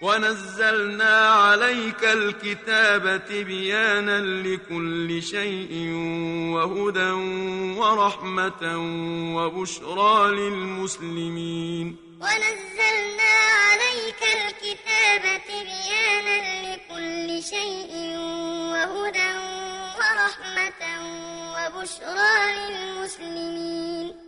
ونزلنا عليك الكتاب تبيانا لكل شيء وهدى ورحمة وبشرى للمسلمين. ونزلنا عليك الكتاب تبيانا لكل شيء وهدى ورحمة وبشرى للمسلمين.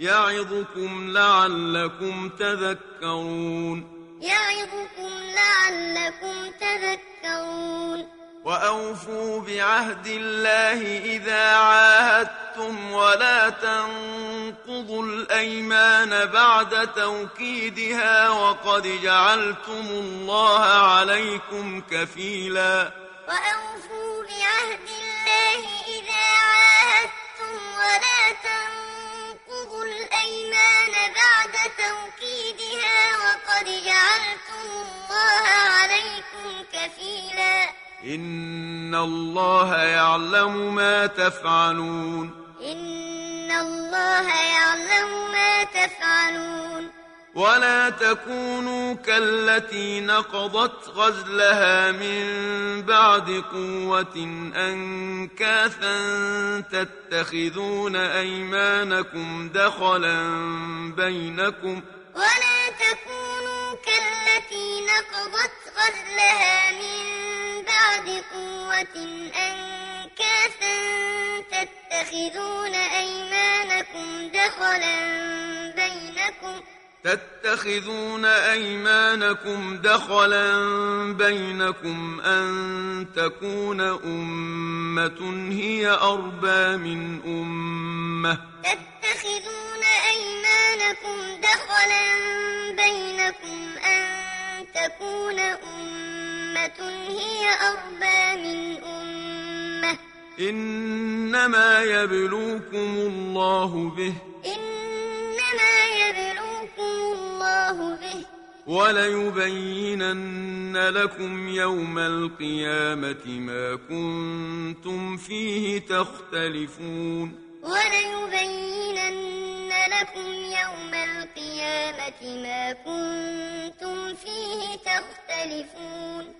يعظكم لعلكم تذكرون. يعظكم لعلكم تذكرون. وأوفوا بعهد الله إذا عاهدتم ولا تنقضوا الأيمان بعد توكيدها وقد جعلتم الله عليكم كفيلا. وأوفوا بعهد الله بعد توكيدها وقد جعلتم الله عليكم كفيلا. إن الله يعلم ما تفعلون. إن الله يعلم ما تفعلون. ولا تكونوا كالتي نقضت غزلها من بعد قوة أنكاثا تتخذون أيمانكم دخلا بينكم ولا تكونوا كالتي نقضت غزلها من بعد قوة أنكاثا تتخذون أيمانكم دخلا بينكم تتخذون أيمانكم دخلا بينكم أن تكون أمة هي أربى من أمة. تتخذون أيمانكم دخلا بينكم أن تكون أمة هي أربى من أمة. إنما يبلوكم الله به. وليبينن لكم يوم القيامة ما كنتم فيه تختلفون. وليبينن لكم يوم القيامة ما كنتم فيه تختلفون.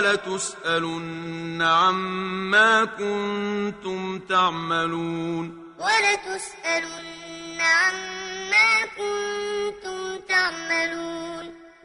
ولتسألن عما كنتم تعملون. ولتسألن عما كنتم تعملون.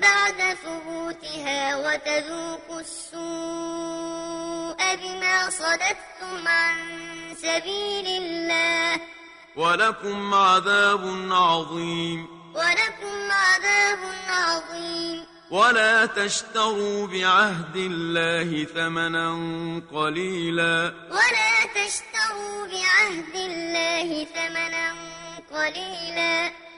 بعد ثبوتها وتذوقوا السوء بما صددتم عن سبيل الله. ولكم عذاب عظيم. ولكم عذاب عظيم. ولا تشتروا بعهد الله ثمنا قليلا. ولا تشتروا بعهد الله ثمنا قليلا.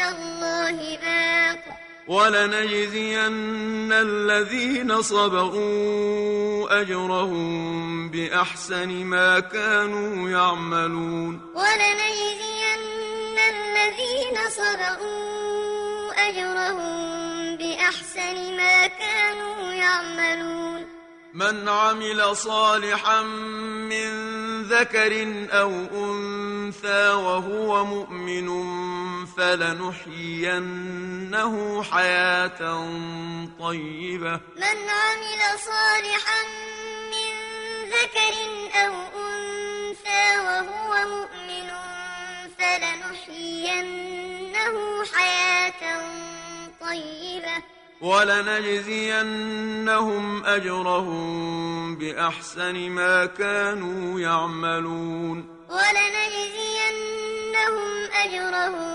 الله باق. ولنجزين الذين صبروا أجرهم بأحسن ما كانوا يعملون. ولنجزين الذين صبروا أجرهم بأحسن ما كانوا يعملون. من عمل صالحا من ذكر أو أنثى وهو مؤمن فلنحيينه حياة طيبة. من عمل صالحا من ذكر أو أنثى وهو مؤمن فلنحيينه حياة طيبة. ولنجزينهم أجرهم بأحسن ما كانوا يعملون. ولنجزينهم أجرهم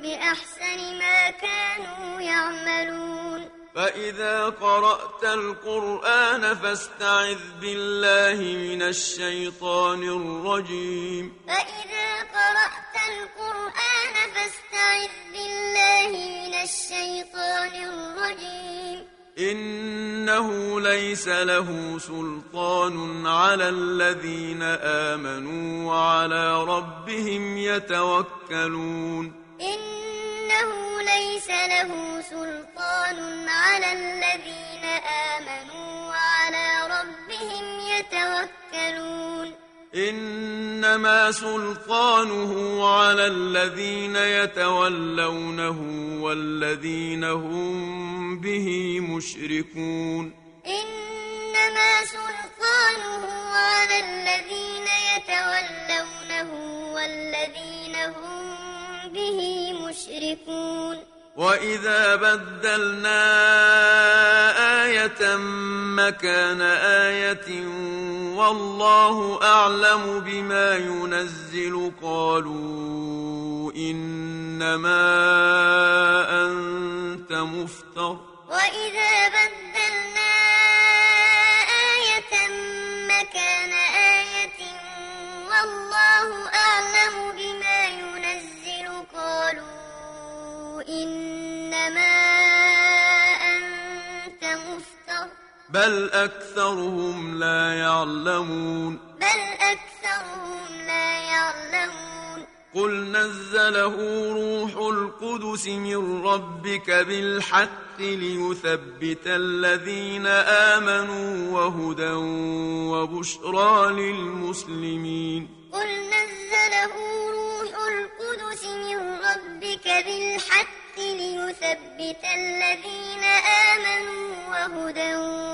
بأحسن ما كانوا يعملون. فإذا قرأت القرآن فاستعذ بالله من الشيطان الرجيم. فإذا قرأت القرآن فاستعذ بالله من الشيطان الرجيم. إنه ليس له سلطان على الذين آمنوا وعلى ربهم يتوكلون. إنه ليس له سلطان على الذين آمنوا وعلى ربهم يتوكلون. إنما سلطانه على الذين يتولونه والذين هم به مشركون. إنما سلطانه على الذين يتولونه والذين هم به مشركون. وإذا بدلنا آية مكان آية والله أعلم بما ينزل. قالوا إنما أنت مفتر. وإذا بدلنا بل أكثرهم لا يعلمون. بل أكثرهم لا يعلمون. قل نزله روح القدس من ربك بالحق ليثبت الذين آمنوا وهدى وبشرى للمسلمين. قل نزله روح القدس من ربك بالحق ليثبت الذين آمنوا وهدى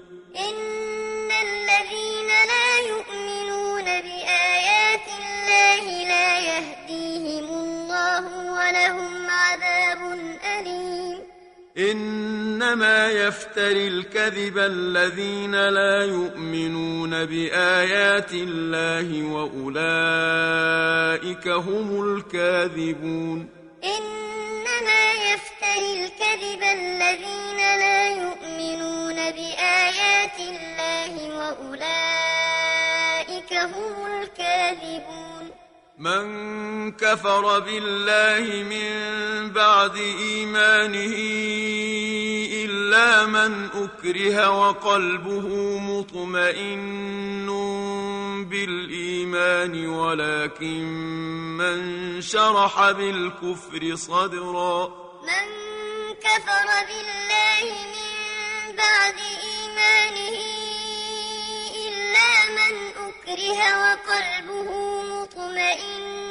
إنما يفتري الكذب الذين لا يؤمنون بآيات الله وأولئك هم الكاذبون. إنما يفتري الكذب الذين لا يؤمنون بآيات الله وأولئك هم الكاذبون. من كفر بالله من بعد إيمانه إلا من أكره وقلبه مطمئن بالإيمان ولكن من شرح بالكفر صدرا. من كفر بالله من بعد إيمانه إلا من أكره وقلبه مطمئن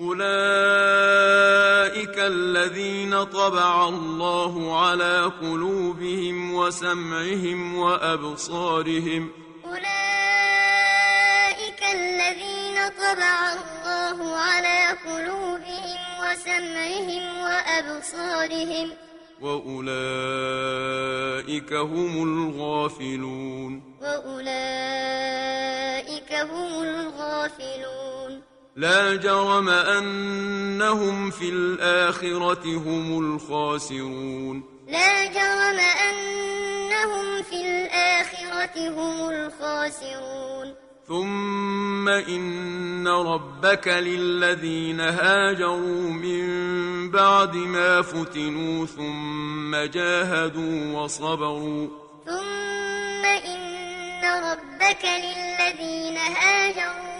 أولئك الذين طبع الله على قلوبهم وسمعهم وأبصارهم. أولئك الذين طبع الله على قلوبهم وسمعهم وأبصارهم. وأولئك هم الغافلون. وأولئك هم الغافلون. لا جرم أنهم في الآخرة هم الخاسرون. لا جرم أنهم في الآخرة هم الخاسرون. ثم إن ربك للذين هاجروا من بعد ما فتنوا ثم جاهدوا وصبروا. ثم إن ربك للذين هاجروا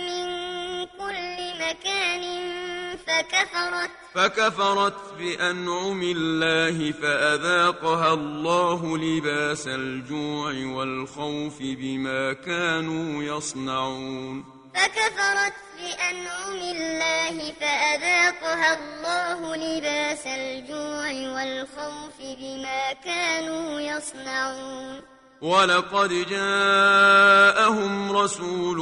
مكان فكفرت. فكفرت بأنعم الله فأذاقها الله لباس الجوع والخوف بما كانوا يصنعون. فكفرت بأنعم الله فأذاقها الله لباس الجوع والخوف بما كانوا يصنعون. ولقد جاءهم رسول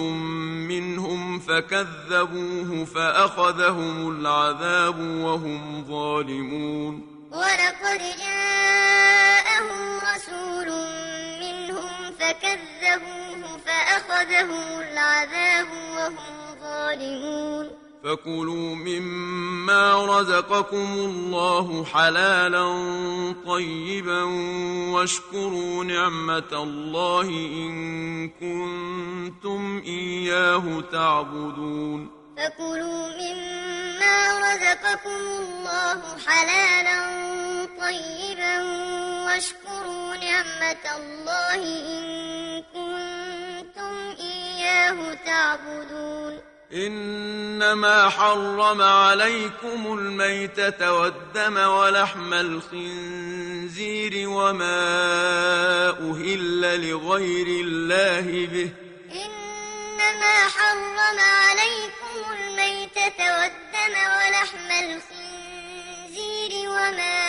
منهم فكذبوه فأخذهم العذاب وهم ظالمون. ولقد جاءهم رسول منهم فكذبوه فأخذهم العذاب وهم ظالمون. فكلوا مما رزقكم الله حلالا طيبا واشكروا نعمة الله إن كنتم إياه تعبدون. فكلوا مما رزقكم الله حلالا طيبا واشكروا نعمة الله إن كنتم إياه تعبدون. إنما حرم عليكم الميتة والدم ولحم الخنزير وما أهل لغير الله به. إنما حرم عليكم الميتة والدم ولحم الخنزير وما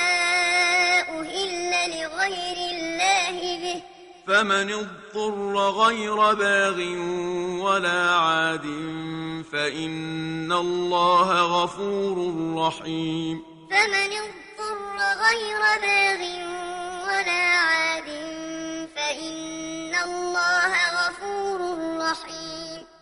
أهل لغير الله فمن اضطر غير باغ ولا عاد فإن الله غفور رحيم. فمن اضطر غير باغ ولا عاد فإن الله غفور رحيم.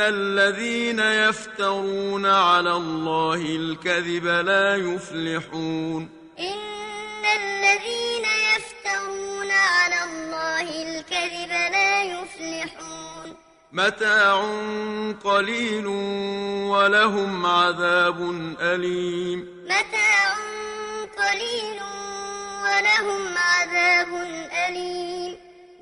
الذين يفترون على الله الكذب لا يفلحون إن الذين يفترون على الله الكذب لا يفلحون متاع قليل ولهم عذاب أليم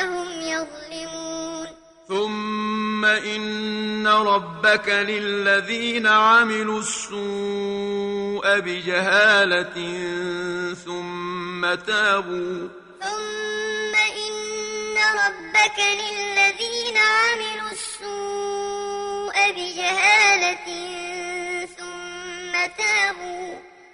أنفسهم يظلمون. ثم إن ربك للذين عملوا السوء بجهالة ثم تابوا. ثم إن ربك للذين عملوا السوء بجهالة ثم تابوا.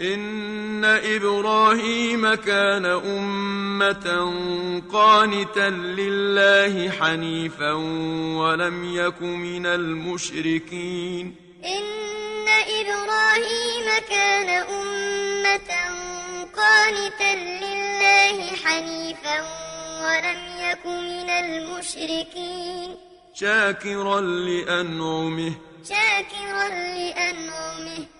إن إبراهيم كان أمة قانتا لله حنيفا ولم يك من المشركين. إن إبراهيم كان أمة قانتا لله حنيفا ولم يك من المشركين. شاكرا لأنعمه. شاكرا لأنعمه.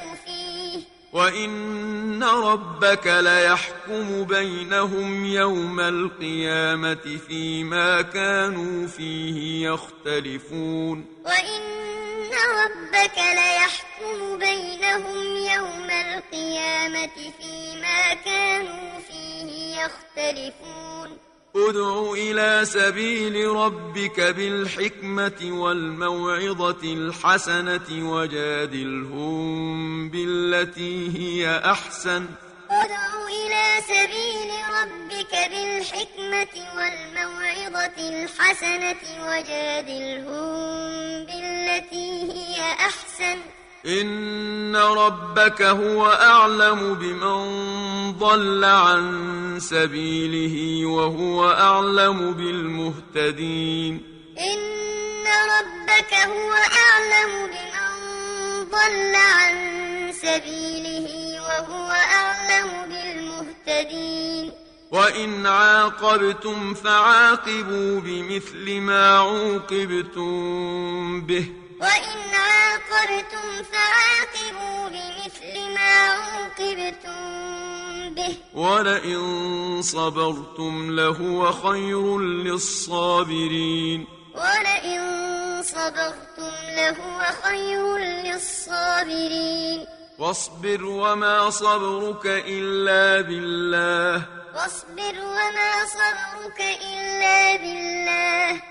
وإن ربك ليحكم بينهم يوم القيامة فيما كانوا فيه يختلفون وإن ربك ليحكم بينهم يوم القيامة فيما كانوا فيه يختلفون ادع إلى سبيل ربك بالحكمة والموعظة الحسنة وجادلهم بالتي هي أحسن. ادع إلى سبيل ربك بالحكمة والموعظة الحسنة وجادلهم بالتي هي أحسن. إن ربك هو أعلم بمن ضل عن سبيله وهو أعلم بالمهتدين. إن ربك هو أعلم بمن ضل عن سبيله وهو أعلم بالمهتدين. وإن عاقبتم فعاقبوا بمثل ما عوقبتم به. وإن عاقبتم فعاقبوا بمثل ما عوقبتم به. ولئن صبرتم لهو خير للصابرين. ولئن صبرتم لهو خير للصابرين. واصبر وما صبرك إلا بالله. واصبر وما صبرك إلا بالله.